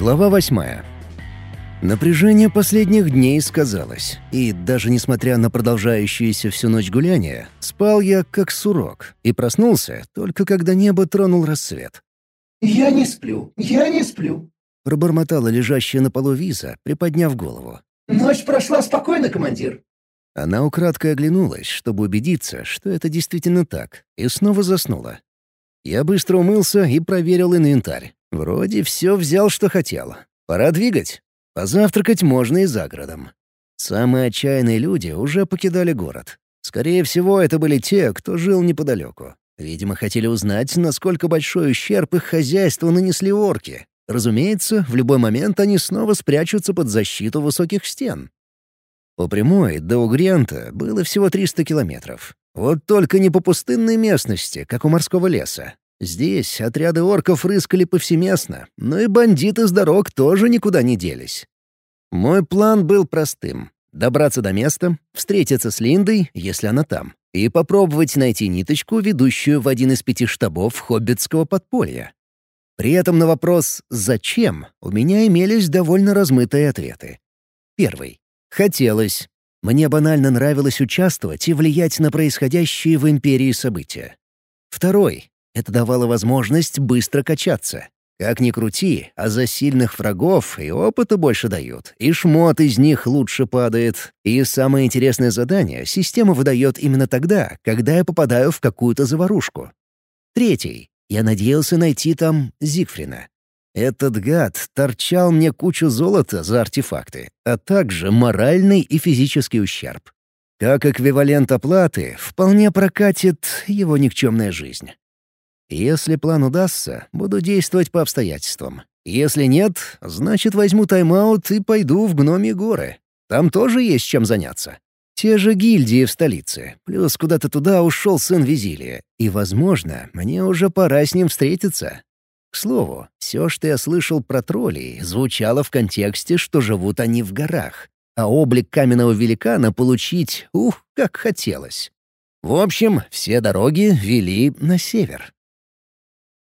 Глава восьмая. Напряжение последних дней сказалось, и даже несмотря на продолжающуюся всю ночь гуляние, спал я как сурок и проснулся только когда небо тронул рассвет. «Я не сплю, я не сплю», — пробормотала лежащая на полу виза, приподняв голову. «Ночь прошла спокойно, командир». Она украдкой оглянулась, чтобы убедиться, что это действительно так, и снова заснула. Я быстро умылся и проверил инвентарь. Вроде все взял, что хотел. Пора двигать. Позавтракать можно и за городом. Самые отчаянные люди уже покидали город. Скорее всего, это были те, кто жил неподалеку. Видимо, хотели узнать, насколько большой ущерб их хозяйству нанесли орки. Разумеется, в любой момент они снова спрячутся под защиту высоких стен. По прямой до Угрента было всего 300 километров. Вот только не по пустынной местности, как у морского леса. Здесь отряды орков рыскали повсеместно, но и бандиты с дорог тоже никуда не делись. Мой план был простым — добраться до места, встретиться с Линдой, если она там, и попробовать найти ниточку, ведущую в один из пяти штабов хоббитского подполья. При этом на вопрос «зачем?» у меня имелись довольно размытые ответы. Первый. Хотелось. Мне банально нравилось участвовать и влиять на происходящие в Империи события. Второй. Это давало возможность быстро качаться. Как ни крути, а за сильных врагов и опыта больше дают, и шмот из них лучше падает. И самое интересное задание система выдает именно тогда, когда я попадаю в какую-то заварушку. Третий. Я надеялся найти там Зигфрина. Этот гад торчал мне кучу золота за артефакты, а также моральный и физический ущерб. Как эквивалент оплаты вполне прокатит его никчемная жизнь. Если план удастся, буду действовать по обстоятельствам. Если нет, значит возьму тайм-аут и пойду в Гноми горы. Там тоже есть чем заняться. Те же гильдии в столице, плюс куда-то туда ушел сын Визилия, и, возможно, мне уже пора с ним встретиться. К слову, все, что я слышал про троллей, звучало в контексте, что живут они в горах, а облик каменного великана получить, ух, как хотелось. В общем, все дороги вели на север.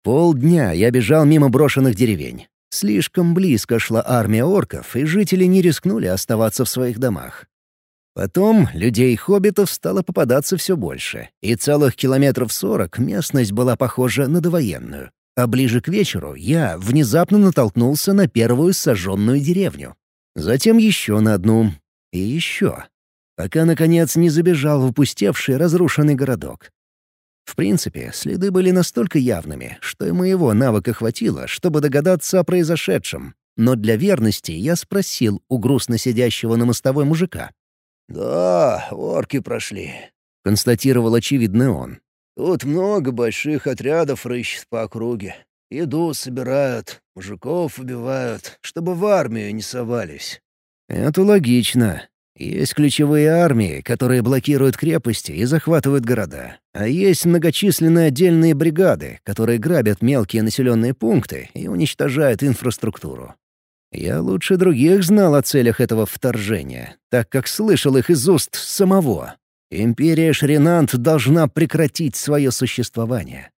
Полдня я бежал мимо брошенных деревень. Слишком близко шла армия орков, и жители не рискнули оставаться в своих домах. Потом людей-хоббитов стало попадаться все больше, и целых километров сорок местность была похожа на довоенную. А ближе к вечеру я внезапно натолкнулся на первую сожженную деревню. Затем еще на одну. И еще. Пока, наконец, не забежал в опустевший разрушенный городок. В принципе, следы были настолько явными, что и моего навыка хватило, чтобы догадаться о произошедшем. Но для верности я спросил у грустно сидящего на мостовой мужика. «Да, орки прошли», — констатировал очевидно он. «Тут много больших отрядов рыщет по округе. Еду собирают, мужиков убивают, чтобы в армию не совались». «Это логично. Есть ключевые армии, которые блокируют крепости и захватывают города. А есть многочисленные отдельные бригады, которые грабят мелкие населенные пункты и уничтожают инфраструктуру. Я лучше других знал о целях этого вторжения, так как слышал их из уст самого. Империя Шринант должна прекратить свое существование.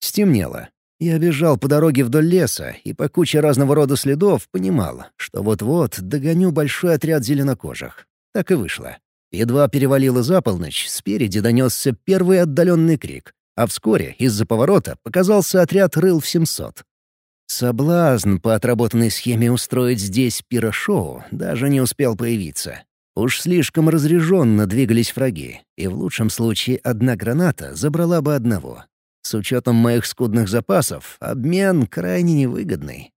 Стемнело. Я бежал по дороге вдоль леса и по куче разного рода следов понимал, что вот-вот догоню большой отряд зеленокожих. Так и вышло. Едва перевалило за полночь, спереди донесся первый отдаленный крик, а вскоре из-за поворота показался отряд рыл в 700. Соблазн по отработанной схеме устроить здесь пирошоу даже не успел появиться. Уж слишком разряженно двигались враги, и в лучшем случае одна граната забрала бы одного, с учетом моих скудных запасов, обмен крайне невыгодный.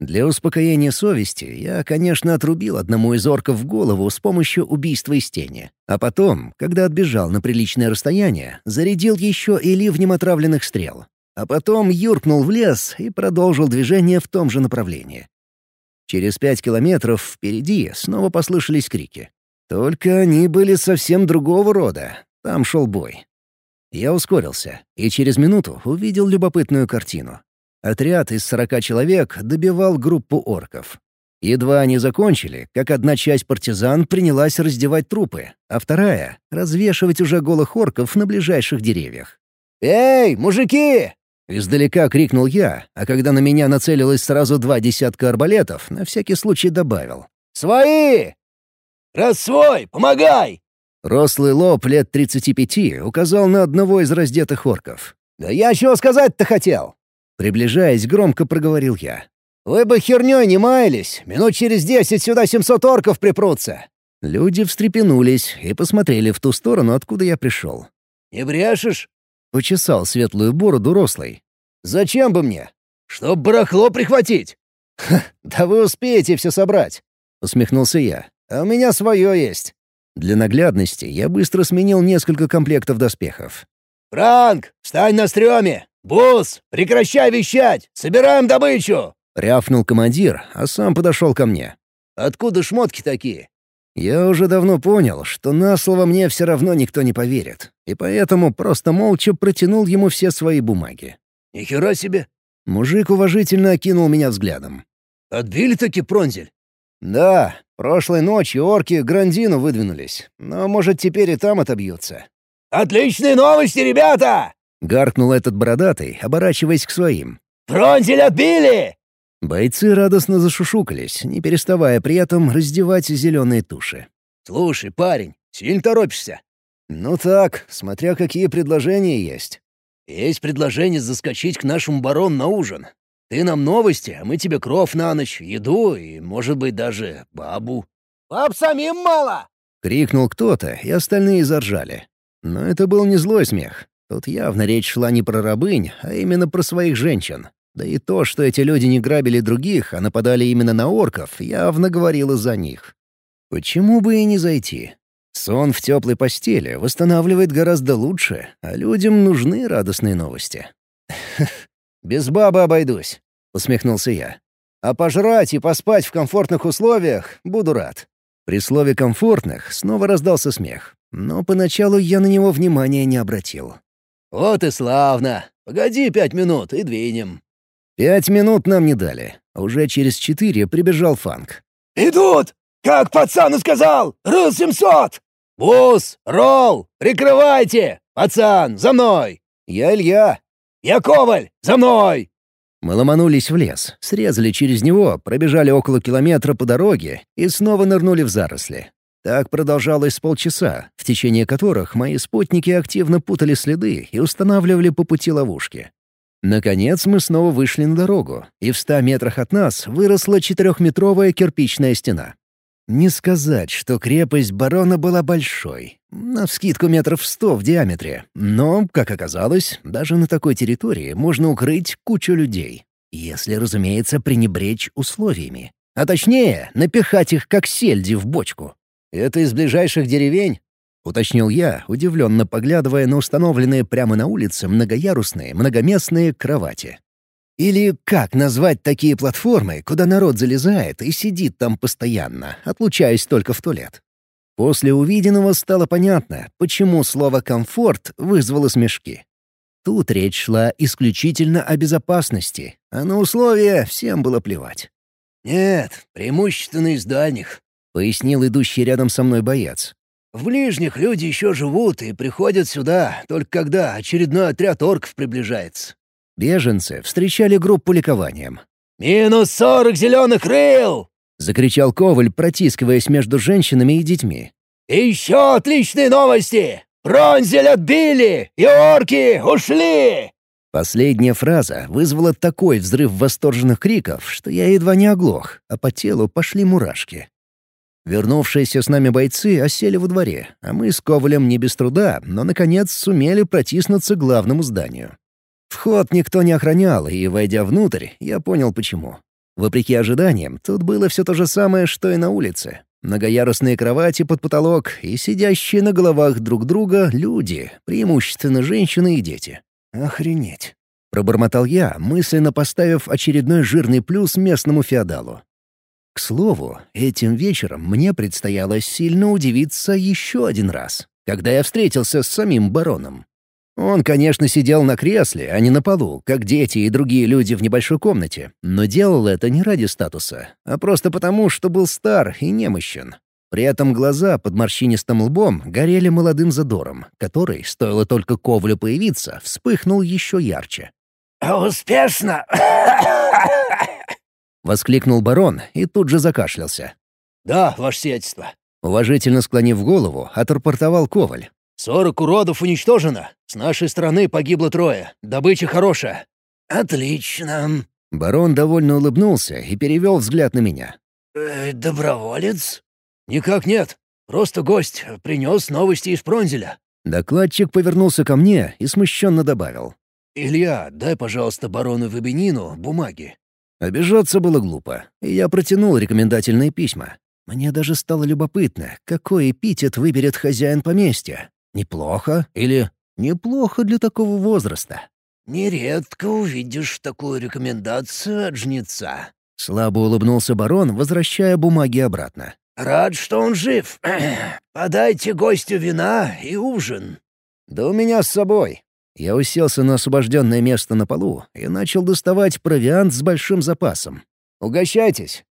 Для успокоения совести я, конечно, отрубил одному из орков голову с помощью убийства из тени. А потом, когда отбежал на приличное расстояние, зарядил еще и ливнем отравленных стрел. А потом юркнул в лес и продолжил движение в том же направлении. Через пять километров впереди снова послышались крики. Только они были совсем другого рода. Там шел бой. Я ускорился и через минуту увидел любопытную картину. Отряд из сорока человек добивал группу орков. Едва они закончили, как одна часть партизан принялась раздевать трупы, а вторая — развешивать уже голых орков на ближайших деревьях. «Эй, мужики!» Издалека крикнул я, а когда на меня нацелилось сразу два десятка арбалетов, на всякий случай добавил. «Свои!» «Раз свой, помогай!» Рослый лоб лет 35 указал на одного из раздетых орков. «Да я чего сказать-то хотел?» Приближаясь, громко проговорил я. «Вы бы хернёй не маялись, минут через десять сюда семьсот орков припрутся!» Люди встрепенулись и посмотрели в ту сторону, откуда я пришел. «Не брешешь?» — почесал светлую бороду рослый. «Зачем бы мне?» «Чтоб барахло прихватить!» «Ха, да вы успеете все собрать!» — усмехнулся я. «А у меня свое есть!» Для наглядности я быстро сменил несколько комплектов доспехов. «Франк, встань на стреме! Бус, прекращай вещать! Собираем добычу!» — рявкнул командир, а сам подошел ко мне. «Откуда шмотки такие?» Я уже давно понял, что на слово мне все равно никто не поверит, и поэтому просто молча протянул ему все свои бумаги. «Ни хера себе!» Мужик уважительно окинул меня взглядом. «Отбили-таки пронзель?» «Да, прошлой ночью орки Грандину выдвинулись, но, может, теперь и там отобьются». «Отличные новости, ребята!» — гаркнул этот бородатый, оборачиваясь к своим. «Пронзель отбили!» Бойцы радостно зашушукались, не переставая при этом раздевать зеленые туши. «Слушай, парень, сильно торопишься?» «Ну так, смотря какие предложения есть». «Есть предложение заскочить к нашему барону на ужин. Ты нам новости, а мы тебе кров на ночь, еду и, может быть, даже бабу». «Баб самим мало!» — крикнул кто-то, и остальные заржали. Но это был не злой смех. Тут явно речь шла не про рабынь, а именно про своих женщин. Да и то, что эти люди не грабили других, а нападали именно на орков, явно говорило за них. Почему бы и не зайти? Сон в теплой постели восстанавливает гораздо лучше, а людям нужны радостные новости. «Без бабы обойдусь», — усмехнулся я. «А пожрать и поспать в комфортных условиях буду рад». При слове «комфортных» снова раздался смех, но поначалу я на него внимания не обратил. «Вот и славно! Погоди пять минут и двинем». Пять минут нам не дали. Уже через четыре прибежал Фанк. «Идут! Как пацан и сказал! Рыл семьсот! Бус, Ролл, прикрывайте! Пацан, за мной!» «Я Илья!» «Я Коваль! За мной!» Мы ломанулись в лес, срезали через него, пробежали около километра по дороге и снова нырнули в заросли. Так продолжалось полчаса, в течение которых мои спутники активно путали следы и устанавливали по пути ловушки. Наконец мы снова вышли на дорогу, и в ста метрах от нас выросла четырехметровая кирпичная стена. Не сказать, что крепость барона была большой, навскидку метров сто в диаметре, но, как оказалось, даже на такой территории можно укрыть кучу людей, если, разумеется, пренебречь условиями. А точнее, напихать их как сельди в бочку. «Это из ближайших деревень?» — уточнил я, удивленно поглядывая на установленные прямо на улице многоярусные, многоместные кровати. Или как назвать такие платформы, куда народ залезает и сидит там постоянно, отлучаясь только в туалет? После увиденного стало понятно, почему слово «комфорт» вызвало смешки. Тут речь шла исключительно о безопасности, а на условия всем было плевать. «Нет, преимущественно из дальних», — пояснил идущий рядом со мной боец. В ближних люди еще живут и приходят сюда, только когда очередной отряд орков приближается». Беженцы встречали группу ликованием. «Минус сорок зеленых рыл!» — закричал Коваль, протискиваясь между женщинами и детьми. «И еще отличные новости! Бронзель отбили, и орки ушли!» Последняя фраза вызвала такой взрыв восторженных криков, что я едва не оглох, а по телу пошли мурашки. Вернувшиеся с нами бойцы осели во дворе, а мы с Ковалем не без труда, но, наконец, сумели протиснуться к главному зданию. Вход никто не охранял, и, войдя внутрь, я понял почему. Вопреки ожиданиям, тут было все то же самое, что и на улице. Многоярусные кровати под потолок и сидящие на головах друг друга люди, преимущественно женщины и дети. «Охренеть!» — пробормотал я, мысленно поставив очередной жирный плюс местному феодалу. К слову, этим вечером мне предстояло сильно удивиться еще один раз, когда я встретился с самим бароном. Он, конечно, сидел на кресле, а не на полу, как дети и другие люди в небольшой комнате, но делал это не ради статуса, а просто потому, что был стар и немощен. При этом глаза под морщинистым лбом горели молодым задором, который, стоило только Ковлю появиться, вспыхнул еще ярче. успешно?» — воскликнул барон и тут же закашлялся. «Да, ваше сиятельство». Уважительно склонив голову, отрапортовал Коваль. «Сорок уродов уничтожено. С нашей стороны погибло трое. Добыча хорошая». «Отлично». Барон довольно улыбнулся и перевел взгляд на меня. «Э, «Доброволец?» «Никак нет. Просто гость. Принес новости из Пронзеля». Докладчик повернулся ко мне и смущенно добавил. «Илья, дай, пожалуйста, барону Вебенину бумаги». Обижаться было глупо, и я протянул рекомендательные письма. Мне даже стало любопытно, какой эпитет выберет хозяин поместья. Неплохо или неплохо для такого возраста? «Нередко увидишь такую рекомендацию от жнеца», — слабо улыбнулся барон, возвращая бумаги обратно. «Рад, что он жив. Подайте гостю вина и ужин». «Да у меня с собой». Я уселся на освобожденное место на полу и начал доставать провиант с большим запасом. «Угощайтесь».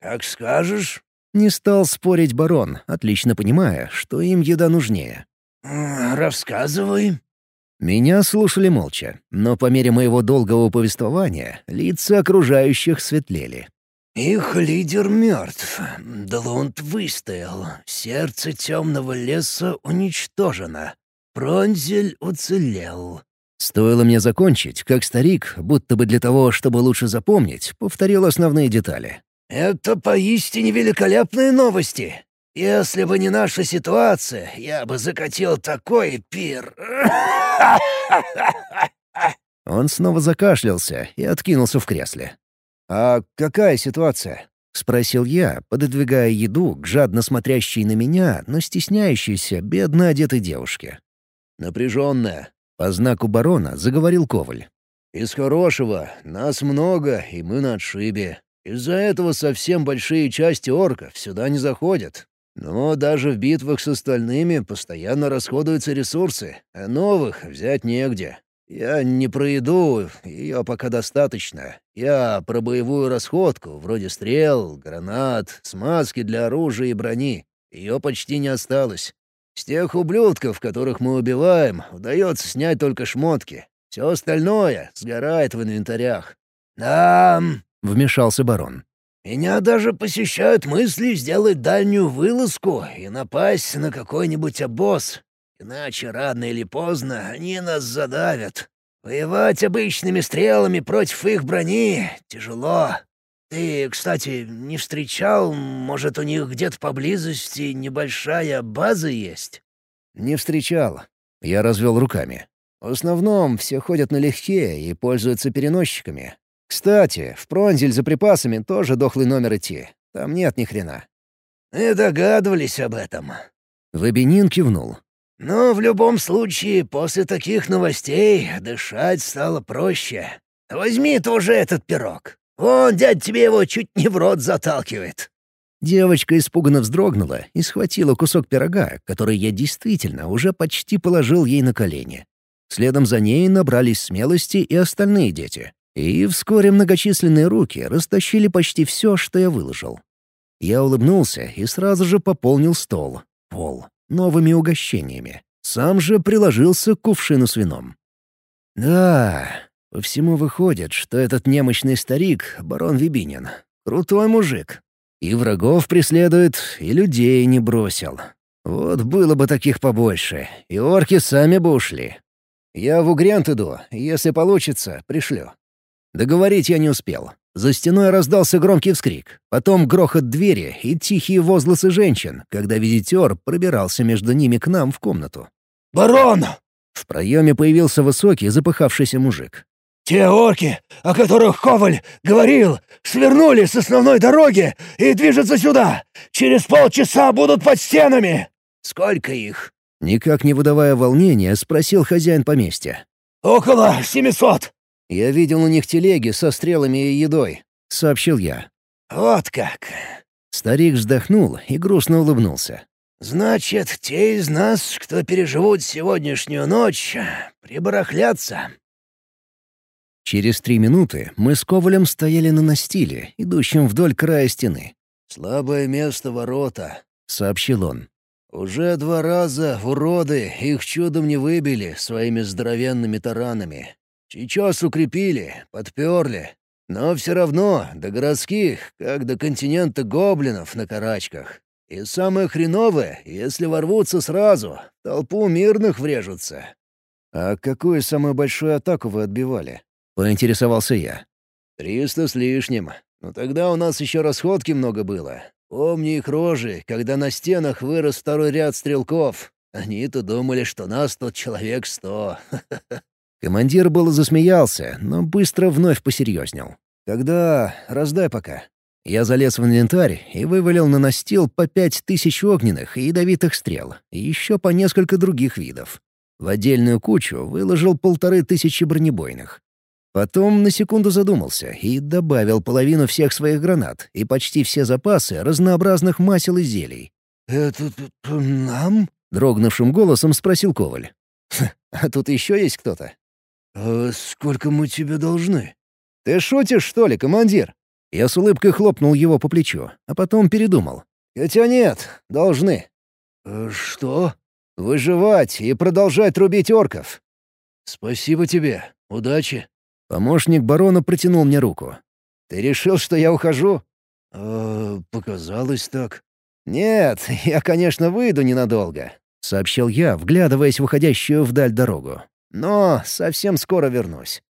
«Как скажешь». Не стал спорить барон, отлично понимая, что им еда нужнее. «Рассказывай». Меня слушали молча, но по мере моего долгого повествования лица окружающих светлели. «Их лидер мертв. Длунд выстоял. Сердце темного леса уничтожено. Пронзель уцелел». Стоило мне закончить, как старик, будто бы для того, чтобы лучше запомнить, повторил основные детали. «Это поистине великолепные новости. Если бы не наша ситуация, я бы закатил такой пир. Он снова закашлялся и откинулся в кресле. «А какая ситуация?» — спросил я, пододвигая еду к жадно смотрящей на меня, но стесняющейся, бедно одетой девушке. «Напряженная», — по знаку барона заговорил Коваль. «Из хорошего. Нас много, и мы на отшибе. Из-за этого совсем большие части орков сюда не заходят. Но даже в битвах с остальными постоянно расходуются ресурсы, а новых взять негде. Я не про еду, ее пока достаточно. Я про боевую расходку, вроде стрел, гранат, смазки для оружия и брони. Ее почти не осталось. С тех ублюдков, которых мы убиваем, удается снять только шмотки. Все остальное сгорает в инвентарях. «Да...» — вмешался барон. Меня даже посещают мысли сделать дальнюю вылазку и напасть на какой-нибудь обоз. Иначе рано или поздно они нас задавят. Воевать обычными стрелами против их брони тяжело. Ты, кстати, не встречал, может, у них где-то поблизости небольшая база есть? Не встречал. Я развел руками. В основном все ходят налегке и пользуются переносчиками. Кстати, в Пронзель за припасами тоже дохлый номер идти. Там нет ни хрена. «И догадывались об этом». Вебенин кивнул. «Но в любом случае, после таких новостей дышать стало проще. Возьми тоже этот пирог. Вон, дядь тебе его чуть не в рот заталкивает». Девочка испуганно вздрогнула и схватила кусок пирога, который я действительно уже почти положил ей на колени. Следом за ней набрались смелости и остальные дети. И вскоре многочисленные руки растащили почти все, что я выложил. Я улыбнулся и сразу же пополнил стол, пол, новыми угощениями. Сам же приложился к кувшину с вином. Да, по всему выходит, что этот немощный старик — барон Вибинин. Крутой мужик. И врагов преследует, и людей не бросил. Вот было бы таких побольше, и орки сами бы ушли. Я в Угрент иду, если получится, пришлю. Договорить я не успел. За стеной раздался громкий вскрик, потом грохот двери и тихие возгласы женщин, когда визитер пробирался между ними к нам в комнату. «Барон!» В проеме появился высокий, запыхавшийся мужик. «Те орки, о которых Коваль говорил, свернули с основной дороги и движутся сюда. Через полчаса будут под стенами!» «Сколько их?» Никак не выдавая волнения, спросил хозяин поместья. «Около семисот!» «Я видел у них телеги со стрелами и едой», — сообщил я. «Вот как!» Старик вздохнул и грустно улыбнулся. «Значит, те из нас, кто переживут сегодняшнюю ночь, прибарахлятся». Через три минуты мы с Ковалем стояли на настиле, идущем вдоль края стены. «Слабое место ворота», — сообщил он. «Уже два раза уроды их чудом не выбили своими здоровенными таранами. Сейчас укрепили, подперли. Но все равно до городских, как до континента гоблинов на карачках. И самое хреновое, если ворвутся сразу, толпу мирных врежутся». «А какую самую большую атаку вы отбивали?» — поинтересовался я. «Триста с лишним. Но тогда у нас еще расходки много было. Помни их рожи, когда на стенах вырос второй ряд стрелков. Они-то думали, что нас тут человек сто. Командир было засмеялся, но быстро вновь посерьезнел. «Тогда раздай пока». Я залез в инвентарь и вывалил на настил по пять тысяч огненных и ядовитых стрел, и еще по несколько других видов. В отдельную кучу выложил полторы тысячи бронебойных. Потом на секунду задумался и добавил половину всех своих гранат и почти все запасы разнообразных масел и зелий. «Это нам?» — дрогнувшим голосом спросил Коваль. «А тут еще есть кто-то?» «А сколько мы тебе должны?» «Ты шутишь, что ли, командир?» Я с улыбкой хлопнул его по плечу, а потом передумал. «Хотя нет, должны». «А «Что?» «Выживать и продолжать рубить орков». «Спасибо тебе. Удачи». Помощник барона протянул мне руку. «Ты решил, что я ухожу?» «Э, «Показалось так». «Нет, я, конечно, выйду ненадолго», — сообщил я, вглядываясь в уходящую вдаль дорогу. «Но совсем скоро вернусь».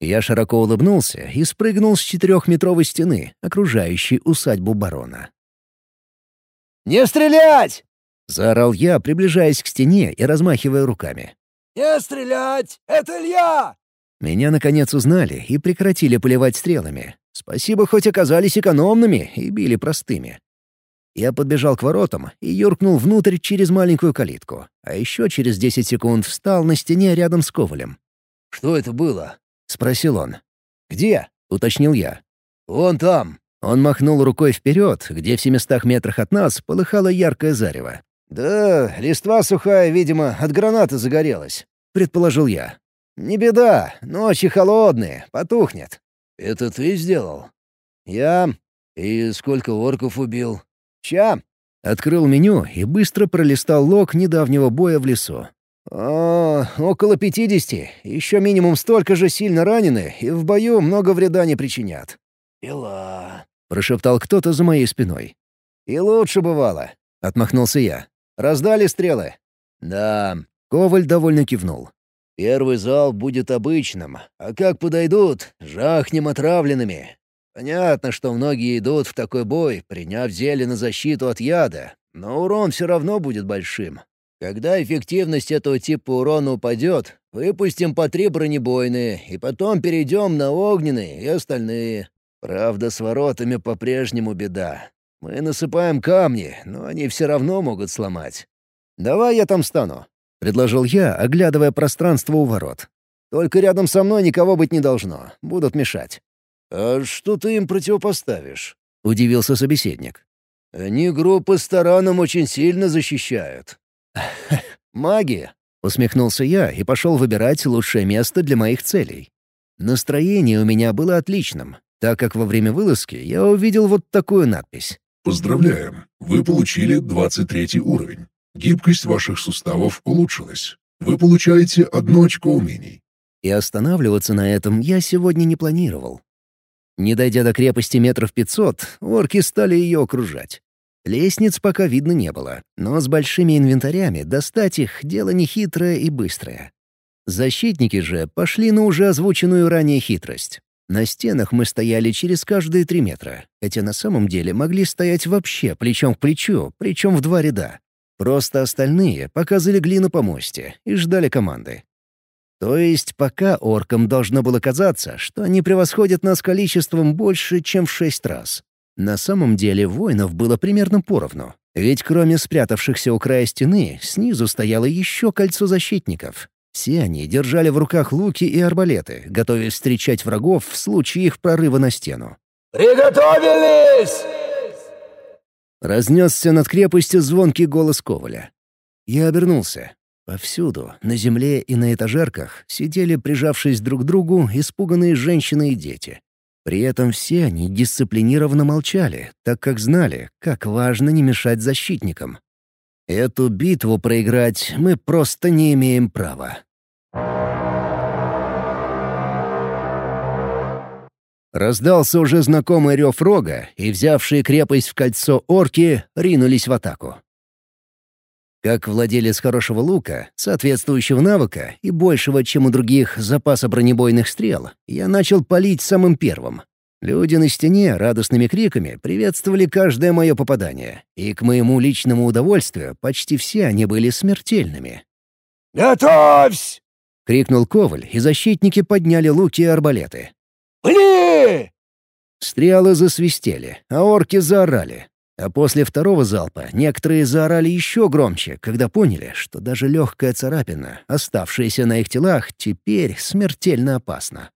Я широко улыбнулся и спрыгнул с четырехметровой стены, окружающей усадьбу барона. «Не стрелять!» — заорал я, приближаясь к стене и размахивая руками. «Не стрелять! Это Илья!» Меня, наконец, узнали и прекратили поливать стрелами. Спасибо, хоть оказались экономными и били простыми. Я подбежал к воротам и юркнул внутрь через маленькую калитку, а еще через десять секунд встал на стене рядом с Ковалем. «Что это было?» — спросил он. «Где?» — уточнил я. «Вон там». Он махнул рукой вперед, где в семистах метрах от нас полыхало яркое зарево. «Да, листва сухая, видимо, от гранаты загорелась», — предположил я. «Не беда, ночи холодные, потухнет». «Это ты сделал?» «Я...» «И сколько орков убил?» «Ща». Открыл меню и быстро пролистал лог недавнего боя в лесу. «О, около пятидесяти. Еще минимум столько же сильно ранены и в бою много вреда не причинят». «Дела...» — прошептал кто-то за моей спиной. «И лучше бывало», — отмахнулся я. «Раздали стрелы?» «Да». Коваль довольно кивнул. Первый зал будет обычным, а как подойдут, жахнем отравленными. Понятно, что многие идут в такой бой, приняв зелье на защиту от яда, но урон все равно будет большим. Когда эффективность этого типа урона упадет, выпустим по три бронебойные, и потом перейдем на огненные и остальные. Правда, с воротами по-прежнему беда. Мы насыпаем камни, но они все равно могут сломать. «Давай я там стану», — предложил я, оглядывая пространство у ворот. «Только рядом со мной никого быть не должно. Будут мешать». «А что ты им противопоставишь?» — удивился собеседник. «Они группы с тараном очень сильно защищают». «Маги!» — усмехнулся я и пошел выбирать лучшее место для моих целей. Настроение у меня было отличным, так как во время вылазки я увидел вот такую надпись. «Поздравляем! Вы получили 23 уровень. Гибкость ваших суставов улучшилась. Вы получаете одно очко умений. И останавливаться на этом я сегодня не планировал. Не дойдя до крепости метров пятьсот, орки стали ее окружать. Лестниц пока видно не было, но с большими инвентарями достать их — дело нехитрое и быстрое. Защитники же пошли на уже озвученную ранее хитрость. На стенах мы стояли через каждые три метра, хотя на самом деле могли стоять вообще плечом к плечу, причем в два ряда. Просто остальные пока залегли на помосте и ждали команды. То есть пока оркам должно было казаться, что они превосходят нас количеством больше, чем в шесть раз. На самом деле воинов было примерно поровну. Ведь кроме спрятавшихся у края стены, снизу стояло еще кольцо защитников. Все они держали в руках луки и арбалеты, готовясь встречать врагов в случае их прорыва на стену. «Приготовились!» Разнесся над крепостью звонкий голос Коваля. Я обернулся. Повсюду, на земле и на этажерках, сидели, прижавшись друг к другу, испуганные женщины и дети. При этом все они дисциплинированно молчали, так как знали, как важно не мешать защитникам. Эту битву проиграть мы просто не имеем права. Раздался уже знакомый рев рога, и взявшие крепость в кольцо орки ринулись в атаку. Как владелец хорошего лука, соответствующего навыка и большего, чем у других, запаса бронебойных стрел, я начал палить самым первым. Люди на стене радостными криками приветствовали каждое мое попадание, и к моему личному удовольствию почти все они были смертельными. «Готовься!» — крикнул Коваль, и защитники подняли луки и арбалеты. «Пли!» Стрелы засвистели, а орки заорали. А после второго залпа некоторые заорали еще громче, когда поняли, что даже легкая царапина, оставшаяся на их телах, теперь смертельно опасна.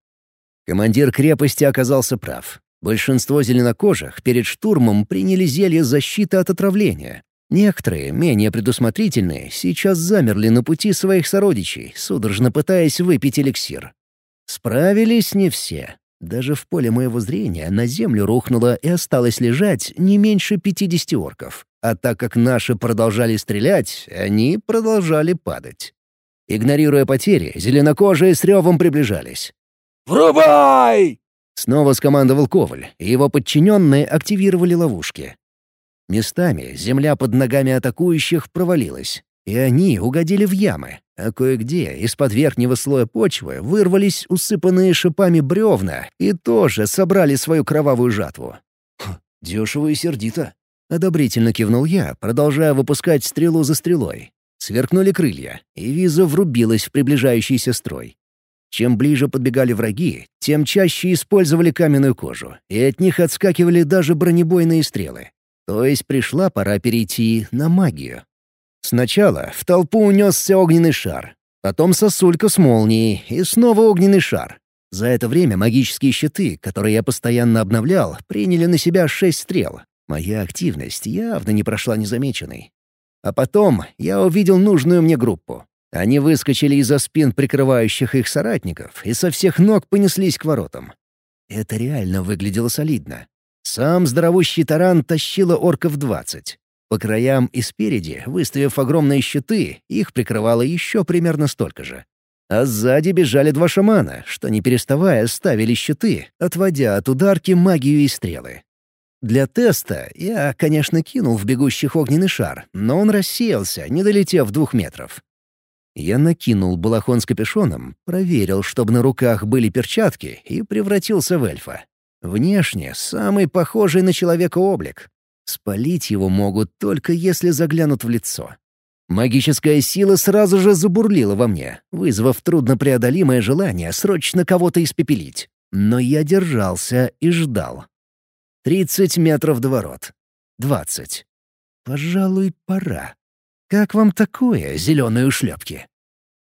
Командир крепости оказался прав. Большинство зеленокожих перед штурмом приняли зелье защиты от отравления. Некоторые, менее предусмотрительные, сейчас замерли на пути своих сородичей, судорожно пытаясь выпить эликсир. Справились не все. Даже в поле моего зрения на землю рухнуло и осталось лежать не меньше пятидесяти орков. А так как наши продолжали стрелять, они продолжали падать. Игнорируя потери, зеленокожие с ревом приближались. «Врубай!» Снова скомандовал Коваль, и его подчиненные активировали ловушки. Местами земля под ногами атакующих провалилась, и они угодили в ямы, а кое-где из-под верхнего слоя почвы вырвались усыпанные шипами бревна и тоже собрали свою кровавую жатву. «Дешево и сердито», — одобрительно кивнул я, продолжая выпускать стрелу за стрелой. Сверкнули крылья, и виза врубилась в приближающийся строй. Чем ближе подбегали враги, тем чаще использовали каменную кожу, и от них отскакивали даже бронебойные стрелы. То есть пришла пора перейти на магию. Сначала в толпу унесся огненный шар, потом сосулька с молнией и снова огненный шар. За это время магические щиты, которые я постоянно обновлял, приняли на себя шесть стрел. Моя активность явно не прошла незамеченной. А потом я увидел нужную мне группу. Они выскочили из-за спин прикрывающих их соратников и со всех ног понеслись к воротам. Это реально выглядело солидно. Сам здоровущий таран тащила орков двадцать. По краям и спереди, выставив огромные щиты, их прикрывало еще примерно столько же. А сзади бежали два шамана, что не переставая ставили щиты, отводя от ударки магию и стрелы. Для теста я, конечно, кинул в бегущих огненный шар, но он рассеялся, не долетев двух метров. Я накинул балахон с капюшоном, проверил, чтобы на руках были перчатки, и превратился в эльфа. Внешне самый похожий на человека облик, Спалить его могут только если заглянут в лицо. Магическая сила сразу же забурлила во мне, вызвав труднопреодолимое желание срочно кого-то испепелить. Но я держался и ждал. Тридцать метров до ворот. Двадцать. Пожалуй, пора. Как вам такое, зеленые ушлепки?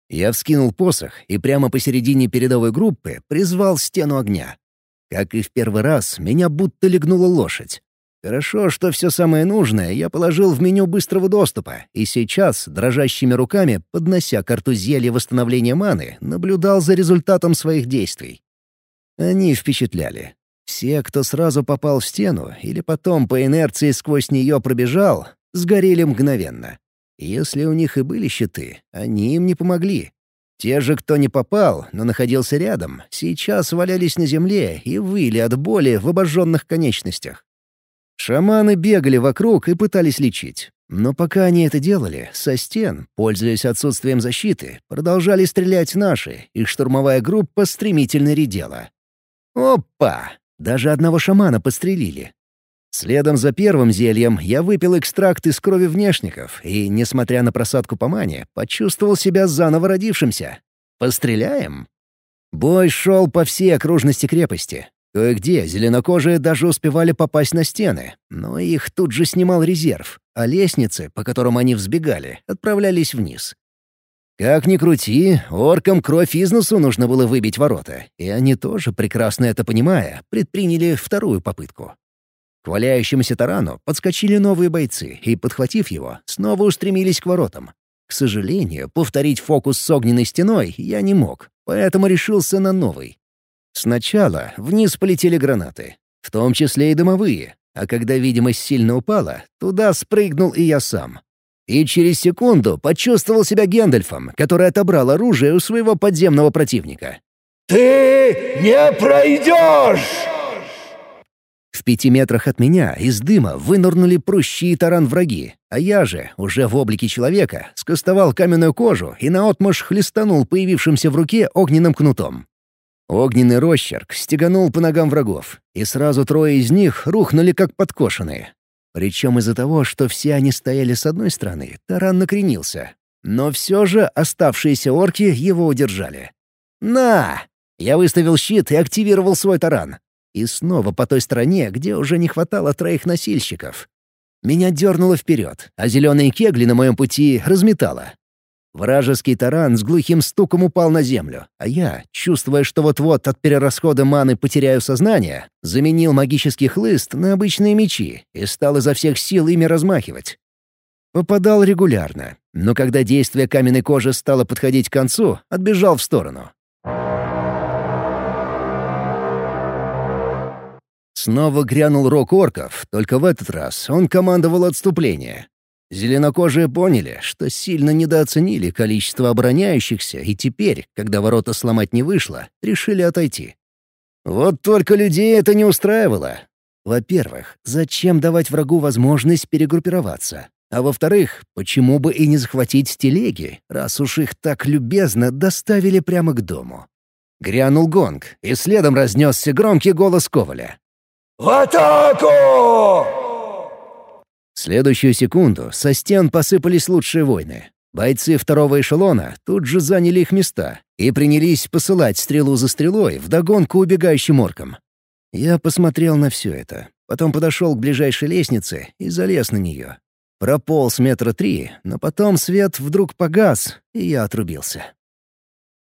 Я вскинул посох и прямо посередине передовой группы призвал стену огня. Как и в первый раз, меня будто легнула лошадь. Хорошо, что все самое нужное я положил в меню быстрого доступа, и сейчас, дрожащими руками, поднося карту зелья восстановления маны, наблюдал за результатом своих действий. Они впечатляли. Все, кто сразу попал в стену или потом по инерции сквозь нее пробежал, сгорели мгновенно. Если у них и были щиты, они им не помогли. Те же, кто не попал, но находился рядом, сейчас валялись на земле и выли от боли в обожженных конечностях. Шаманы бегали вокруг и пытались лечить. Но пока они это делали, со стен, пользуясь отсутствием защиты, продолжали стрелять наши, и штурмовая группа стремительно редела. Опа! Даже одного шамана подстрелили. Следом за первым зельем я выпил экстракт из крови внешников и, несмотря на просадку по мане, почувствовал себя заново родившимся. Постреляем? Бой шел по всей окружности крепости. Кое-где зеленокожие даже успевали попасть на стены, но их тут же снимал резерв, а лестницы, по которым они взбегали, отправлялись вниз. Как ни крути, оркам кровь из носу нужно было выбить ворота, и они тоже, прекрасно это понимая, предприняли вторую попытку. К валяющемуся тарану подскочили новые бойцы и, подхватив его, снова устремились к воротам. К сожалению, повторить фокус с огненной стеной я не мог, поэтому решился на новый. Сначала вниз полетели гранаты, в том числе и дымовые, а когда видимость сильно упала, туда спрыгнул и я сам. И через секунду почувствовал себя Гендальфом, который отобрал оружие у своего подземного противника. «Ты не пройдешь!» В пяти метрах от меня из дыма вынырнули прущи и таран враги, а я же, уже в облике человека, скостовал каменную кожу и наотмашь хлестанул появившимся в руке огненным кнутом. Огненный росчерк стеганул по ногам врагов, и сразу трое из них рухнули как подкошенные. Причем из-за того, что все они стояли с одной стороны, таран накренился. Но все же оставшиеся орки его удержали. «На!» Я выставил щит и активировал свой таран. И снова по той стороне, где уже не хватало троих носильщиков. Меня дернуло вперед, а зеленые кегли на моем пути разметало. Вражеский таран с глухим стуком упал на землю, а я, чувствуя, что вот-вот от перерасхода маны потеряю сознание, заменил магический хлыст на обычные мечи и стал изо всех сил ими размахивать. Попадал регулярно, но когда действие каменной кожи стало подходить к концу, отбежал в сторону. Снова грянул рок орков, только в этот раз он командовал отступление. Зеленокожие поняли, что сильно недооценили количество обороняющихся, и теперь, когда ворота сломать не вышло, решили отойти. Вот только людей это не устраивало. Во-первых, зачем давать врагу возможность перегруппироваться? А во-вторых, почему бы и не захватить телеги, раз уж их так любезно доставили прямо к дому? Грянул гонг, и следом разнесся громкий голос Коваля. «В атаку!» В следующую секунду со стен посыпались лучшие воины. Бойцы второго эшелона тут же заняли их места и принялись посылать стрелу за стрелой вдогонку убегающим оркам. Я посмотрел на все это, потом подошел к ближайшей лестнице и залез на нее. Прополз метра три, но потом свет вдруг погас, и я отрубился.